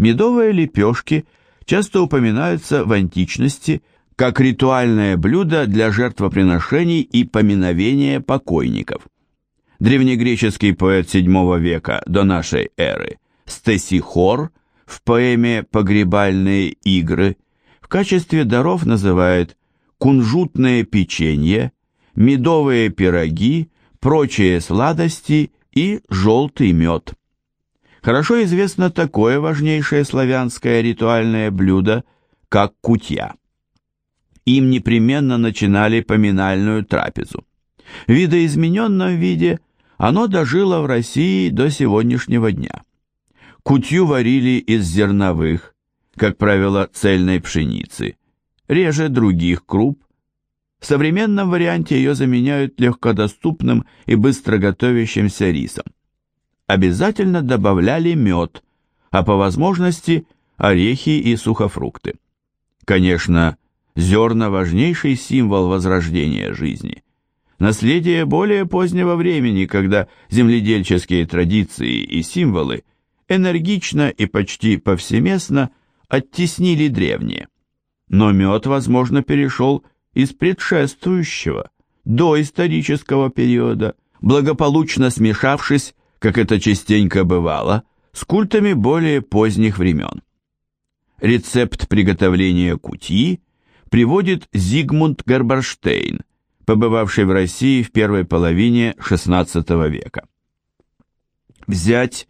Медовые лепешки часто упоминаются в античности как ритуальное блюдо для жертвоприношений и поминовения покойников. Древнегреческий поэт VII века до нашей эры Стесихор в поэме «Погребальные игры» в качестве даров называет кунжутное печенье, медовые пироги, прочие сладости и желтый мед. Хорошо известно такое важнейшее славянское ритуальное блюдо, как кутья. Им непременно начинали поминальную трапезу. В видоизмененном виде оно дожило в России до сегодняшнего дня. Кутью варили из зерновых, как правило, цельной пшеницы, реже других круп. В современном варианте ее заменяют легкодоступным и быстро готовящимся рисом. Обязательно добавляли мед, а по возможности орехи и сухофрукты. Конечно, зерна – важнейший символ возрождения жизни. Наследие более позднего времени, когда земледельческие традиции и символы энергично и почти повсеместно оттеснили древние. Но мед, возможно, перешел из предшествующего, до исторического периода, благополучно смешавшись, как это частенько бывало, с культами более поздних времен. Рецепт приготовления кутьи приводит Зигмунд Герберштейн, побывавший в России в первой половине XVI века. Взять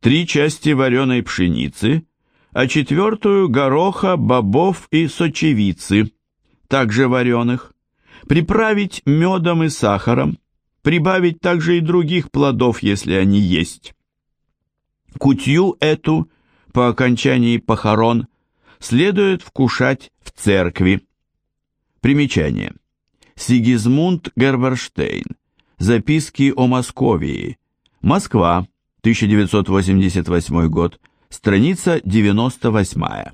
три части вареной пшеницы, а четвертую гороха, бобов и сочевицы, также вареных, приправить медом и сахаром, прибавить также и других плодов, если они есть. Кутью эту по окончании похорон следует вкушать в церкви. Примечание. Сигизмунд Герберштейн. Записки о Московии. Москва, 1988 год. Страница 98.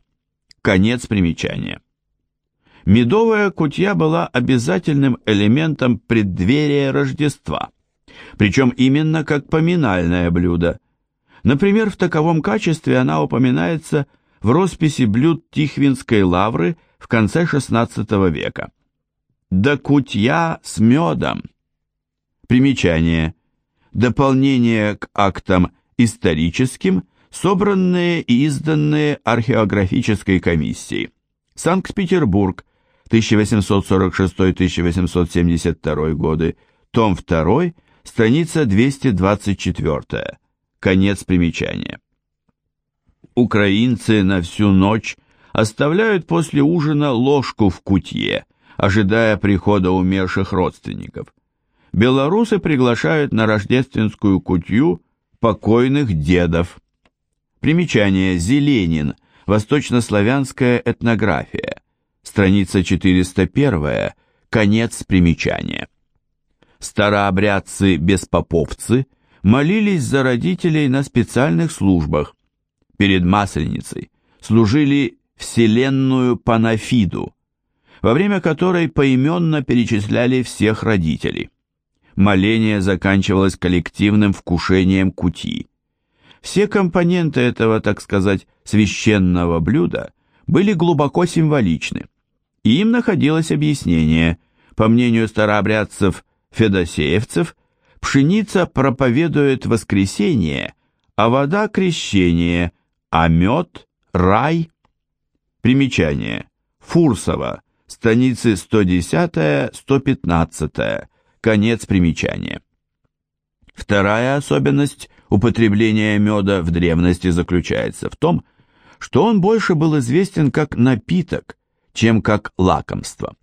Конец примечания. Медовая кутья была обязательным элементом преддверия Рождества, причем именно как поминальное блюдо. Например, в таковом качестве она упоминается в росписи блюд Тихвинской лавры в конце XVI века. «Да кутья с медом». Примечание. Дополнение к актам историческим, собранные и изданные археографической комиссией. Санкт-Петербург, 1846-1872 годы, том 2, страница 224, конец примечания. Украинцы на всю ночь оставляют после ужина ложку в кутье, ожидая прихода умерших родственников. Белорусы приглашают на рождественскую кутью покойных дедов. Примечание «Зеленин», Восточнославянская этнография, страница 401, конец примечания. Старообрядцы-беспоповцы молились за родителей на специальных службах. Перед Масленицей служили Вселенную Панафиду, во время которой поименно перечисляли всех родителей. Моление заканчивалось коллективным вкушением кути. Все компоненты этого, так сказать, священного блюда были глубоко символичны. И им находилось объяснение. По мнению старообрядцев-федосеевцев, пшеница проповедует воскресение, а вода – крещение, а мед – рай. Примечание. Фурсова, страницы 110-115, конец примечания. Вторая особенность употребления меда в древности заключается в том, что он больше был известен как напиток, чем как лакомство.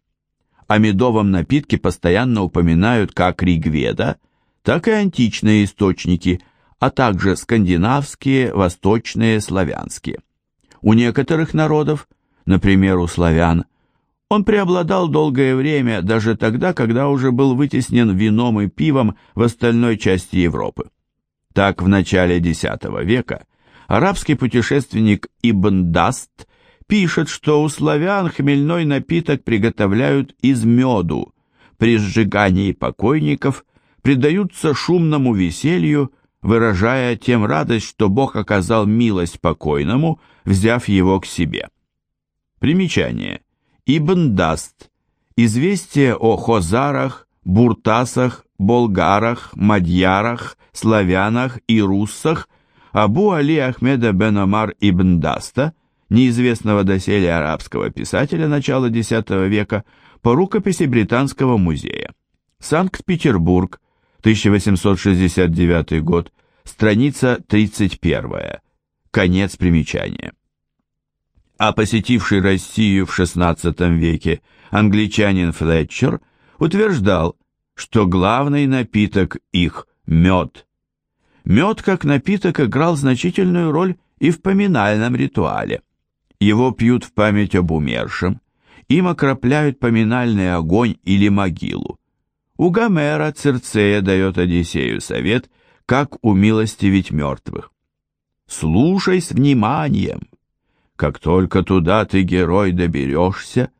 О медовом напитке постоянно упоминают как Ригведа, так и античные источники, а также скандинавские, восточные, славянские. У некоторых народов, например, у славян, он преобладал долгое время, даже тогда, когда уже был вытеснен вином и пивом в остальной части Европы. Так, в начале X века арабский путешественник Ибн Даст пишет, что у славян хмельной напиток приготовляют из меду, при сжигании покойников предаются шумному веселью, выражая тем радость, что Бог оказал милость покойному, взяв его к себе. Примечание. Ибн Даст. Известие о хозарах, буртасах, болгарах, мадьярах, славянах и руссах Абу Али Ахмеда бен Омар ибн Даста, неизвестного доселе арабского писателя начала X века, по рукописи Британского музея. Санкт-Петербург, 1869 год, страница 31. Конец примечания. А посетивший Россию в XVI веке англичанин Флетчер утверждал, что главный напиток их – мед. Мед как напиток играл значительную роль и в поминальном ритуале. Его пьют в память об умершем, им окропляют поминальный огонь или могилу. У Гомера Цирцея дает Одиссею совет, как умилостивить мертвых. «Слушай с вниманием. Как только туда ты, герой, доберешься,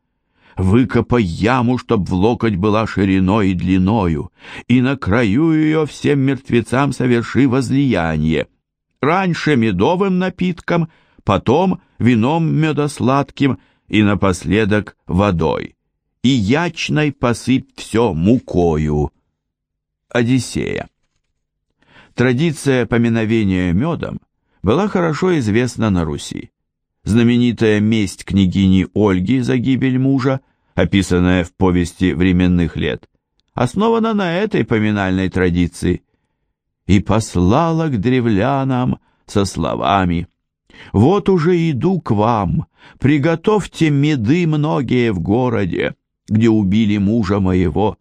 выкопай яму, чтоб в локоть была шириной и длиною, и на краю ее всем мертвецам соверши возлияние. Раньше медовым напитком, потом вином медосладким и напоследок водой и ячной посыпь все мукою. Одиссея. Традиция поминовения медом была хорошо известна на Руси. Знаменитая месть княгини Ольги за гибель мужа, описанная в повести временных лет, основана на этой поминальной традиции. «И послала к древлянам со словами «Вот уже иду к вам, приготовьте меды многие в городе, где убили мужа моего,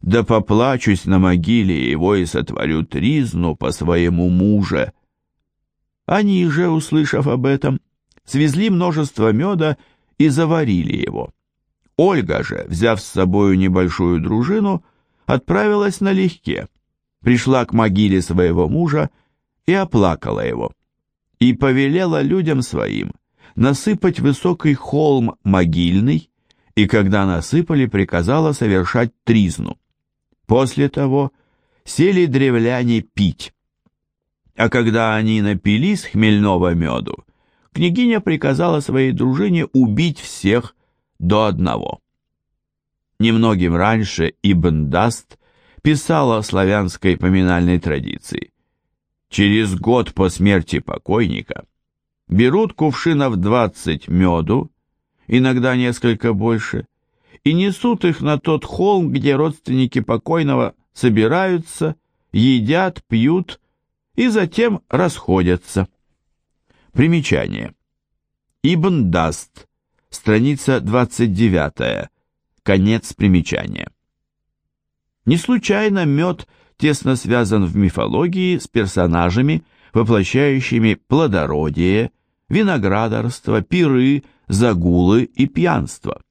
да поплачусь на могиле его и сотворю тризну по своему муже». Они же, услышав об этом, свезли множество меда и заварили его. Ольга же, взяв с собою небольшую дружину, отправилась налегке, пришла к могиле своего мужа и оплакала его, и повелела людям своим насыпать высокий холм могильный, и когда насыпали, приказала совершать тризну. После того сели древляне пить. А когда они напились хмельного меду, княгиня приказала своей дружине убить всех до одного. Немногим раньше Ибн Даст писал о славянской поминальной традиции. Через год по смерти покойника берут кувшинов двадцать меду, иногда несколько больше, и несут их на тот холм, где родственники покойного собираются, едят, пьют и затем расходятся. Примечание. Ибн Даст, страница 29, конец примечания. Не случайно мед тесно связан в мифологии с персонажами, воплощающими плодородие, виноградарство, пиры, загулы и пьянство.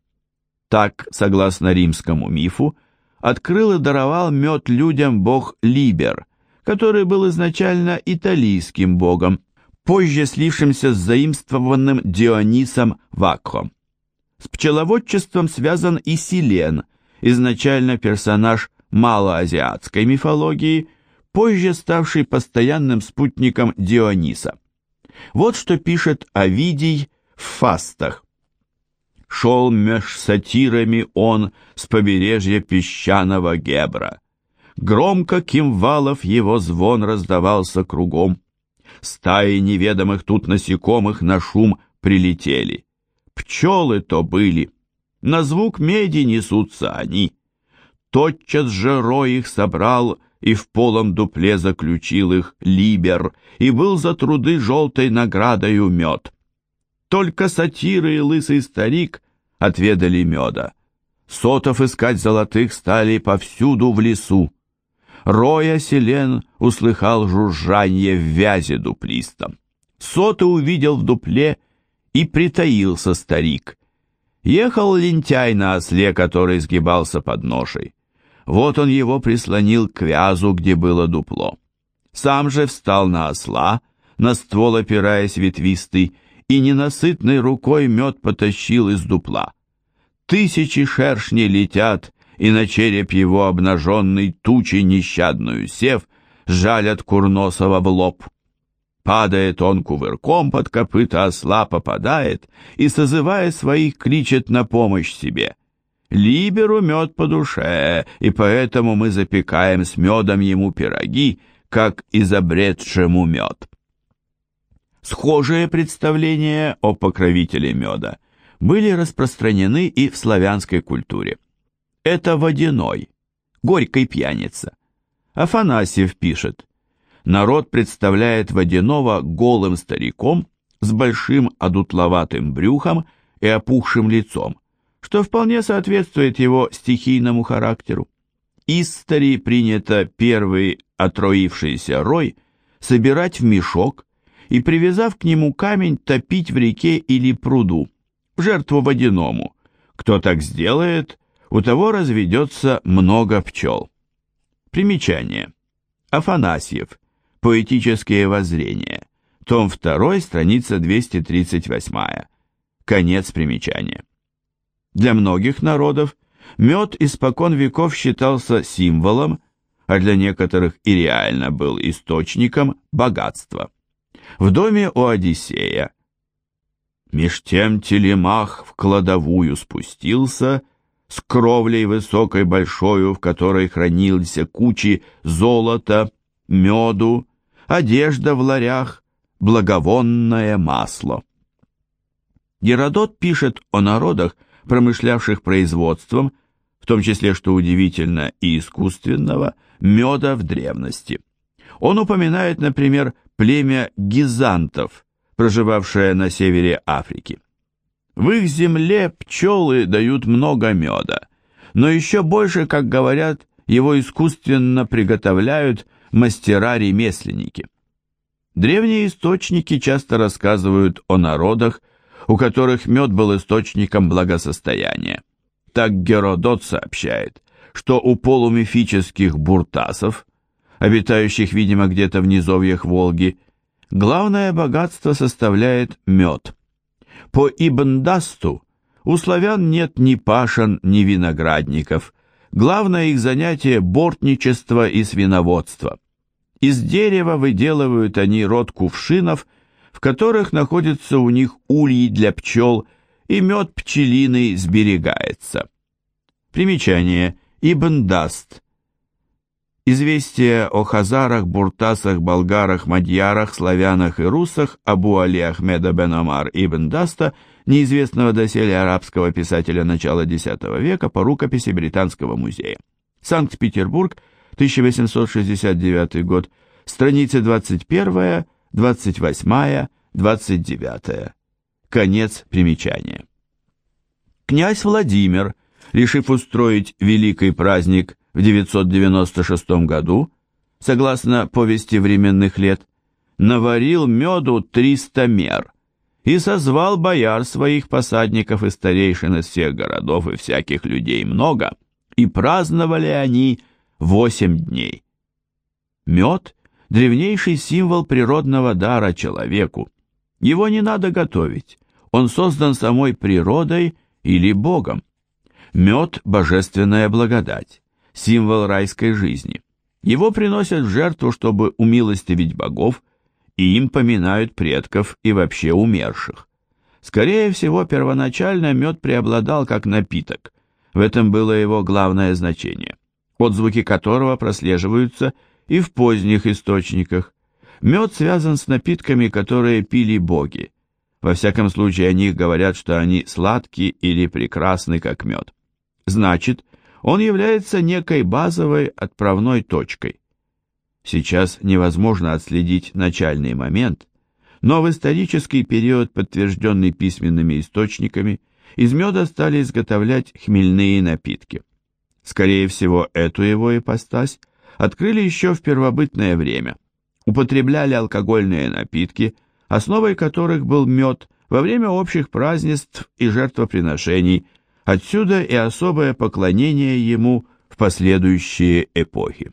Так, согласно римскому мифу, открыл и даровал мед людям бог Либер, который был изначально италийским богом, позже слившимся с заимствованным Дионисом Вакхом. С пчеловодчеством связан и Силен, изначально персонаж малоазиатской мифологии, позже ставший постоянным спутником Диониса. Вот что пишет Овидий в фастах. Шел меж сатирами он с побережья песчаного Гебра. Громко кимвалов его звон раздавался кругом. Стаи неведомых тут насекомых на шум прилетели. Пчелы то были, на звук меди несутся они. Тотчас же рой их собрал и в полом дупле заключил их Либер, и был за труды желтой наградою мед. Только сатиры и лысый старик отведали меда. Сотов искать золотых стали повсюду в лесу. Роя Селен услыхал жужжание в вязе дуплистом. Соты увидел в дупле, и притаился старик. Ехал лентяй на осле, который сгибался под ношей. Вот он его прислонил к вязу, где было дупло. Сам же встал на осла, на ствол опираясь ветвистый, и ненасытной рукой мед потащил из дупла. Тысячи шершней летят, и на череп его обнаженный тучи нещадную сев, жалят Курносова в лоб. Падает он кувырком под копыта осла, попадает и, созывая своих, кричит на помощь себе. Либеру мед по душе, и поэтому мы запекаем с медом ему пироги, как изобретшему мед. Схожие представления о покровителе меда были распространены и в славянской культуре. Это водяной, горькой пьяница. Афанасьев пишет, народ представляет водяного голым стариком с большим одутловатым брюхом и опухшим лицом, что вполне соответствует его стихийному характеру. Истори принято первый отроившийся рой собирать в мешок и, привязав к нему камень, топить в реке или пруду, в жертву водяному. Кто так сделает, у того разведется много пчел. Примечание. Афанасьев. Поэтические воззрения. Том 2, страница 238. Конец примечания. Для многих народов мед испокон веков считался символом, а для некоторых и реально был источником богатства. В доме у Одиссея Меж тем телемах в кладовую спустился с кровлей высокой большою, в которой хранились кучи золота, меду, одежда в ларях, благовонное масло. Геродот пишет о народах, промышлявших производством, в том числе, что удивительно, и искусственного, меда в древности. Он упоминает, например, племя гизантов, проживавшее на севере Африки. В их земле пчелы дают много меда, но еще больше, как говорят, его искусственно приготовляют мастера-ремесленники. Древние источники часто рассказывают о народах, у которых мед был источником благосостояния. Так Геродот сообщает, что у полумифических буртасов, обитающих, видимо, где-то в низовьях Волги, главное богатство составляет мед – по Ибн-Дасту у славян нет ни пашен, ни виноградников. Главное их занятие – бортничество и свиноводство. Из дерева выделывают они род кувшинов, в которых находятся у них ульи для пчел, и мед пчелиный сберегается. Примечание. Ибн Даст. Известия о хазарах, буртасах, болгарах, мадьярах, славянах и русах Абу Али Ахмеда бен Омар ибн Даста, неизвестного доселе арабского писателя начала X века по рукописи Британского музея. Санкт-Петербург, 1869 год, страницы 21, 28, 29. Конец примечания. Князь Владимир, решив устроить великий праздник в 996 году, согласно повести временных лет, наварил меду 300 мер и созвал бояр своих посадников и старейшин из всех городов и всяких людей много, и праздновали они восемь дней. Мед – древнейший символ природного дара человеку. Его не надо готовить, он создан самой природой или Богом. Мед – божественная благодать символ райской жизни. Его приносят в жертву, чтобы умилостивить богов, и им поминают предков и вообще умерших. Скорее всего, первоначально мед преобладал как напиток. В этом было его главное значение, отзвуки которого прослеживаются и в поздних источниках. Мед связан с напитками, которые пили боги. Во всяком случае, о них говорят, что они сладкие или прекрасны, как мед. Значит, он является некой базовой отправной точкой. Сейчас невозможно отследить начальный момент, но в исторический период, подтвержденный письменными источниками, из меда стали изготовлять хмельные напитки. Скорее всего, эту его ипостась открыли еще в первобытное время. Употребляли алкогольные напитки, основой которых был мед во время общих празднеств и жертвоприношений – Отсюда и особое поклонение ему в последующие эпохи.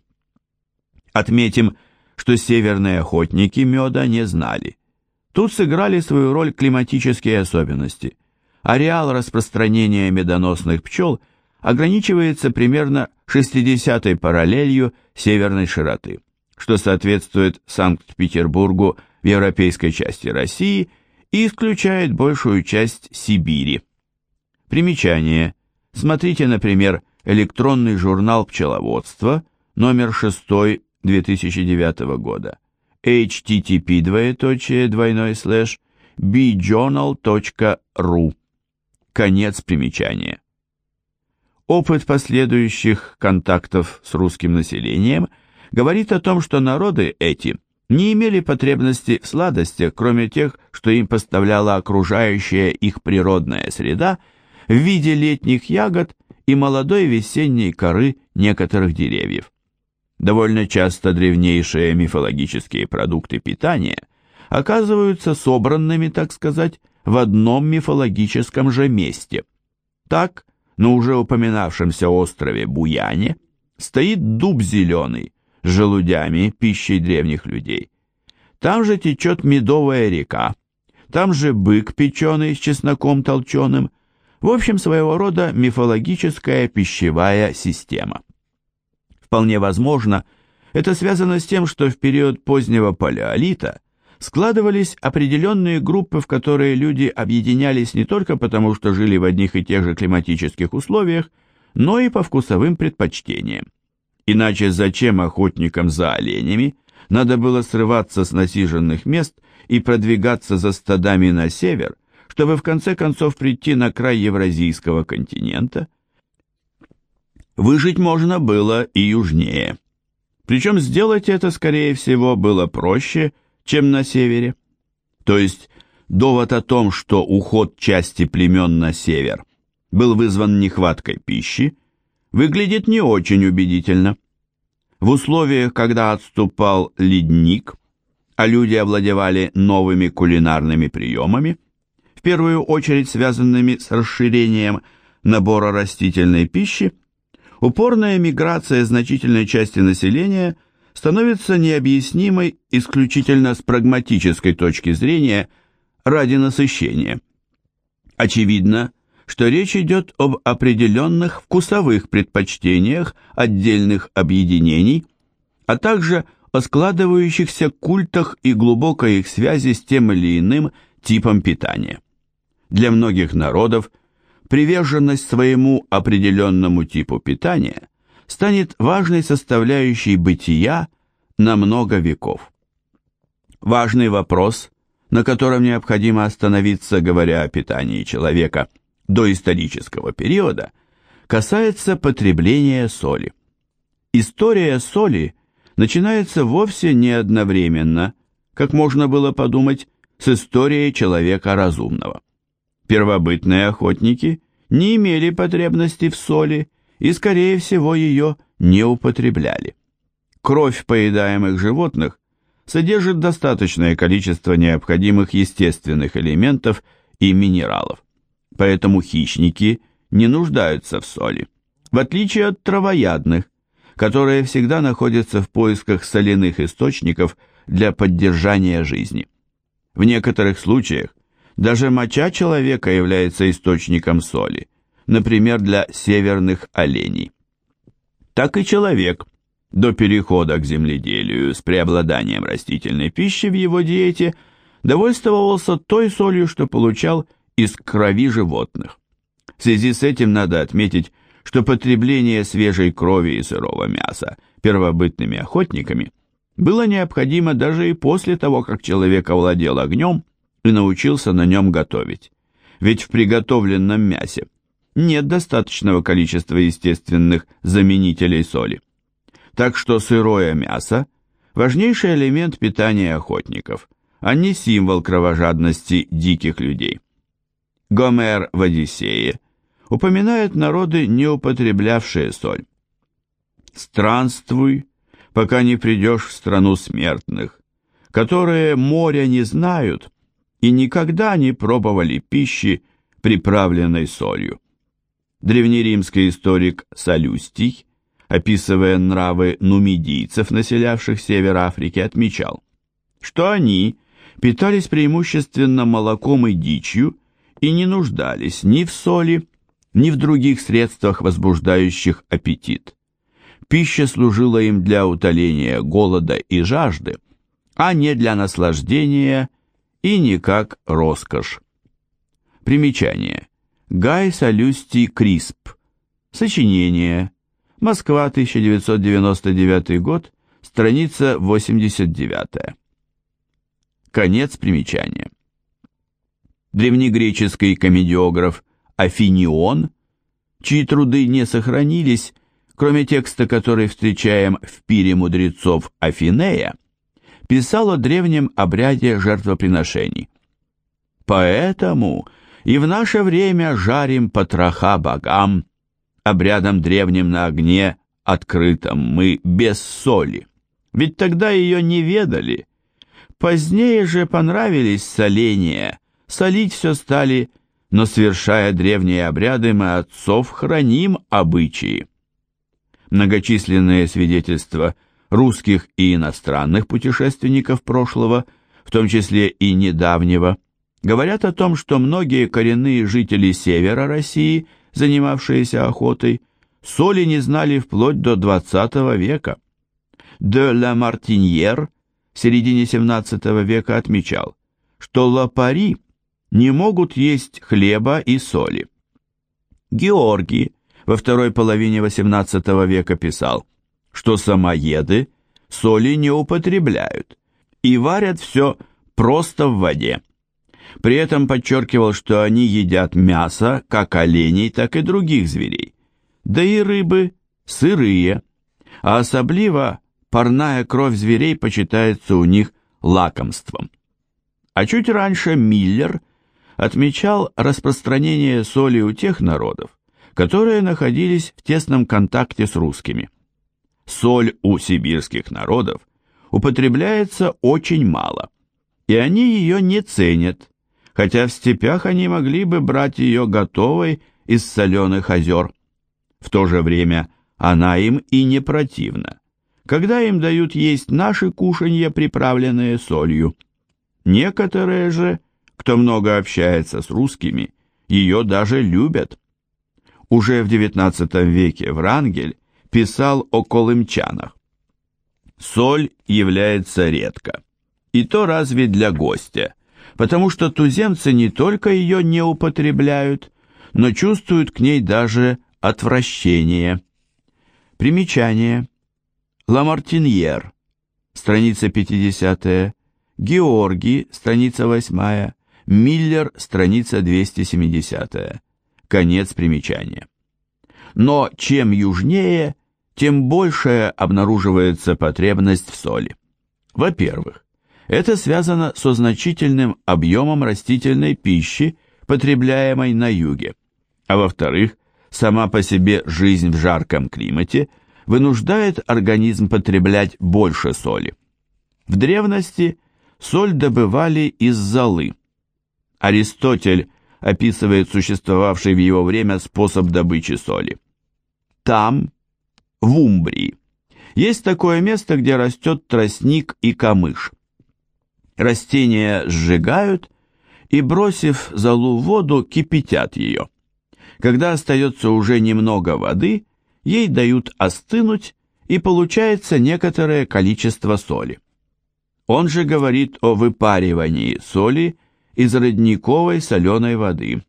Отметим, что северные охотники меда не знали. Тут сыграли свою роль климатические особенности. Ареал распространения медоносных пчел ограничивается примерно 60-й параллелью северной широты, что соответствует Санкт-Петербургу в европейской части России и исключает большую часть Сибири. Примечание. Смотрите, например, электронный журнал пчеловодства, номер 6 2009 года, http двоеточие bjournal.ru. Конец примечания. Опыт последующих контактов с русским населением говорит о том, что народы эти не имели потребности в сладостях, кроме тех, что им поставляла окружающая их природная среда в виде летних ягод и молодой весенней коры некоторых деревьев. Довольно часто древнейшие мифологические продукты питания оказываются собранными, так сказать, в одном мифологическом же месте. Так, на уже упоминавшемся острове Буяне стоит дуб зеленый с желудями, пищей древних людей. Там же течет медовая река, там же бык печеный с чесноком толченым, в общем, своего рода мифологическая пищевая система. Вполне возможно, это связано с тем, что в период позднего палеолита складывались определенные группы, в которые люди объединялись не только потому, что жили в одних и тех же климатических условиях, но и по вкусовым предпочтениям. Иначе зачем охотникам за оленями надо было срываться с насиженных мест и продвигаться за стадами на север, чтобы в конце концов прийти на край Евразийского континента? Выжить можно было и южнее. Причем сделать это, скорее всего, было проще, чем на севере. То есть довод о том, что уход части племен на север был вызван нехваткой пищи, выглядит не очень убедительно. В условиях, когда отступал ледник, а люди овладевали новыми кулинарными приемами, в первую очередь связанными с расширением набора растительной пищи, упорная миграция значительной части населения становится необъяснимой исключительно с прагматической точки зрения ради насыщения. Очевидно, что речь идет об определенных вкусовых предпочтениях отдельных объединений, а также о складывающихся культах и глубокой их связи с тем или иным типом питания. Для многих народов приверженность своему определенному типу питания станет важной составляющей бытия на много веков. Важный вопрос, на котором необходимо остановиться, говоря о питании человека – доисторического периода касается потребления соли. История соли начинается вовсе не одновременно, как можно было подумать, с историей человека разумного. Первобытные охотники не имели потребности в соли и, скорее всего, ее не употребляли. Кровь поедаемых животных содержит достаточное количество необходимых естественных элементов и минералов поэтому хищники не нуждаются в соли, в отличие от травоядных, которые всегда находятся в поисках соляных источников для поддержания жизни. В некоторых случаях даже моча человека является источником соли, например, для северных оленей. Так и человек до перехода к земледелию с преобладанием растительной пищи в его диете довольствовался той солью, что получал из крови животных. В связи с этим надо отметить, что потребление свежей крови и сырого мяса первобытными охотниками было необходимо даже и после того, как человек овладел огнем и научился на нем готовить. Ведь в приготовленном мясе нет достаточного количества естественных заменителей соли. Так что сырое мясо – важнейший элемент питания охотников, а не символ кровожадности диких людей. Гомер в Одиссее упоминает народы, не употреблявшие соль. «Странствуй, пока не придешь в страну смертных, которые моря не знают и никогда не пробовали пищи, приправленной солью». Древнеримский историк Солюстий, описывая нравы нумидийцев, населявших север Африки, отмечал, что они питались преимущественно молоком и дичью, и не нуждались ни в соли, ни в других средствах, возбуждающих аппетит. Пища служила им для утоления голода и жажды, а не для наслаждения и не как роскошь. Примечание. Гай Солюстий Крисп. Сочинение. Москва, 1999 год, страница 89. Конец примечания. Древнегреческий комедиограф Афинион, чьи труды не сохранились, кроме текста, который встречаем в пире мудрецов Афинея, писал о древнем обряде жертвоприношений. Поэтому и в наше время жарим потроха богам, обрядом древним на огне открытом мы без соли, ведь тогда ее не ведали. Позднее же понравились соления, солить все стали, но, совершая древние обряды, мы отцов храним обычаи. Многочисленные свидетельства русских и иностранных путешественников прошлого, в том числе и недавнего, говорят о том, что многие коренные жители севера России, занимавшиеся охотой, соли не знали вплоть до XX века. Де ла Мартиньер в середине XVII века отмечал, что лапари не могут есть хлеба и соли. Георгий во второй половине XVIII века писал, что самоеды соли не употребляют и варят все просто в воде. При этом подчеркивал, что они едят мясо как оленей, так и других зверей, да и рыбы сырые, а особливо парная кровь зверей почитается у них лакомством. А чуть раньше Миллер отмечал распространение соли у тех народов, которые находились в тесном контакте с русскими. Соль у сибирских народов употребляется очень мало, и они ее не ценят, хотя в степях они могли бы брать ее готовой из соленых озер. В то же время она им и не противна, когда им дают есть наши кушанья, приправленные солью. Некоторые же, кто много общается с русскими, ее даже любят. Уже в XIX веке Врангель писал о колымчанах. Соль является редко, и то разве для гостя, потому что туземцы не только ее не употребляют, но чувствуют к ней даже отвращение. Примечание. Ламартиньер, страница 50 Георгий, страница 8 Миллер, страница 270 Конец примечания. Но чем южнее, тем большая обнаруживается потребность в соли. Во-первых, это связано со значительным объемом растительной пищи, потребляемой на юге. А во-вторых, сама по себе жизнь в жарком климате вынуждает организм потреблять больше соли. В древности соль добывали из золы. Аристотель описывает существовавший в его время способ добычи соли. Там, в Умбрии, есть такое место, где растет тростник и камыш. Растения сжигают и, бросив золу в воду, кипятят ее. Когда остается уже немного воды, ей дают остынуть, и получается некоторое количество соли. Он же говорит о выпаривании соли из родниковой соленой воды.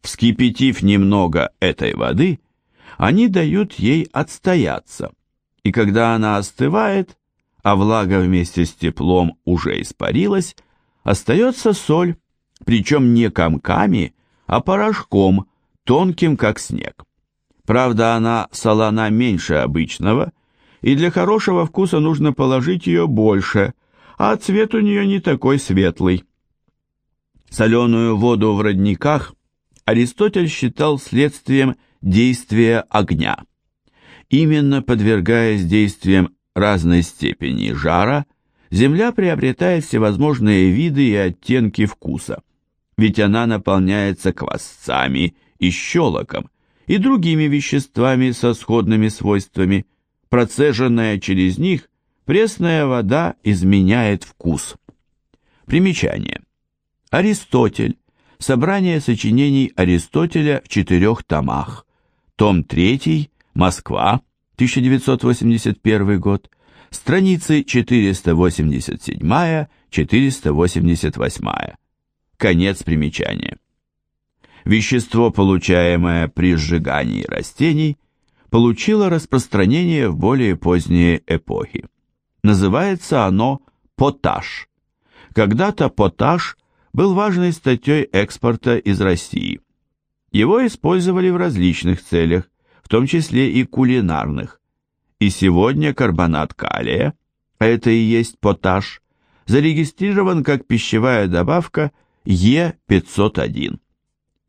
Вскипятив немного этой воды, они дают ей отстояться, и когда она остывает, а влага вместе с теплом уже испарилась, остается соль, причем не комками, а порошком, тонким как снег. Правда, она солона меньше обычного, и для хорошего вкуса нужно положить ее больше, а цвет у нее не такой светлый. Соленую воду в родниках Аристотель считал следствием действия огня. Именно подвергаясь действиям разной степени жара, земля приобретает всевозможные виды и оттенки вкуса, ведь она наполняется квасцами и щелоком и другими веществами со сходными свойствами. Процеженная через них, пресная вода изменяет вкус. Примечание. Аристотель. Собрание сочинений Аристотеля в четырех томах. Том 3. Москва. 1981 год, страницы 487-488. Конец примечания. Вещество, получаемое при сжигании растений, получило распространение в более поздние эпохи. Называется оно поташ. Когда-то поташ был важной статьей экспорта из России. Его использовали в различных целях, в том числе и кулинарных. И сегодня карбонат калия, а это и есть поташ, зарегистрирован как пищевая добавка Е501.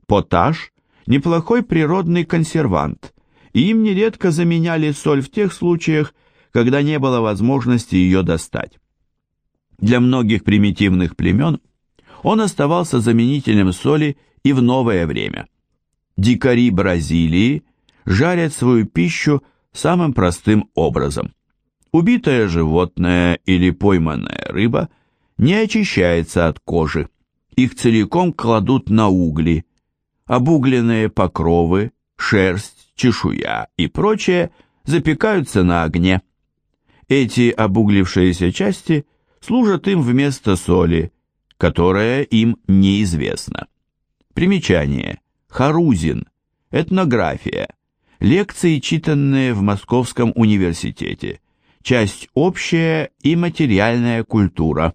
Поташ – неплохой природный консервант, и им нередко заменяли соль в тех случаях, когда не было возможности ее достать. Для многих примитивных племен он оставался заменителем соли и в новое время. Дикари Бразилии жарят свою пищу самым простым образом. Убитое животное или пойманная рыба не очищается от кожи. Их целиком кладут на угли. Обугленные покровы, шерсть, чешуя и прочее запекаются на огне. Эти обуглившиеся части служат им вместо соли, которая им неизвестна. Примечание. Харузин. Этнография. Лекции, читанные в Московском университете. Часть общая и материальная культура.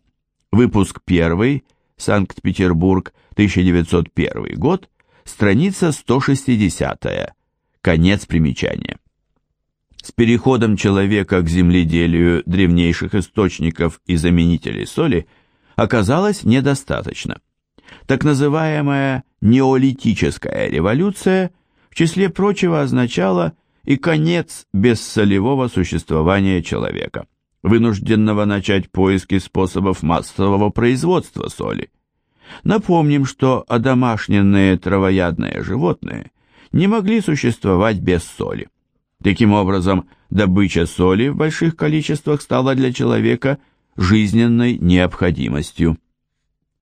Выпуск 1. Санкт-Петербург, 1901 год. Страница 160. Конец примечания. С переходом человека к земледелию древнейших источников и заменителей соли оказалось недостаточно. Так называемая неолитическая революция – в числе прочего означало и конец бессолевого существования человека, вынужденного начать поиски способов массового производства соли. Напомним, что одомашненные травоядные животные не могли существовать без соли. Таким образом, добыча соли в больших количествах стала для человека жизненной необходимостью.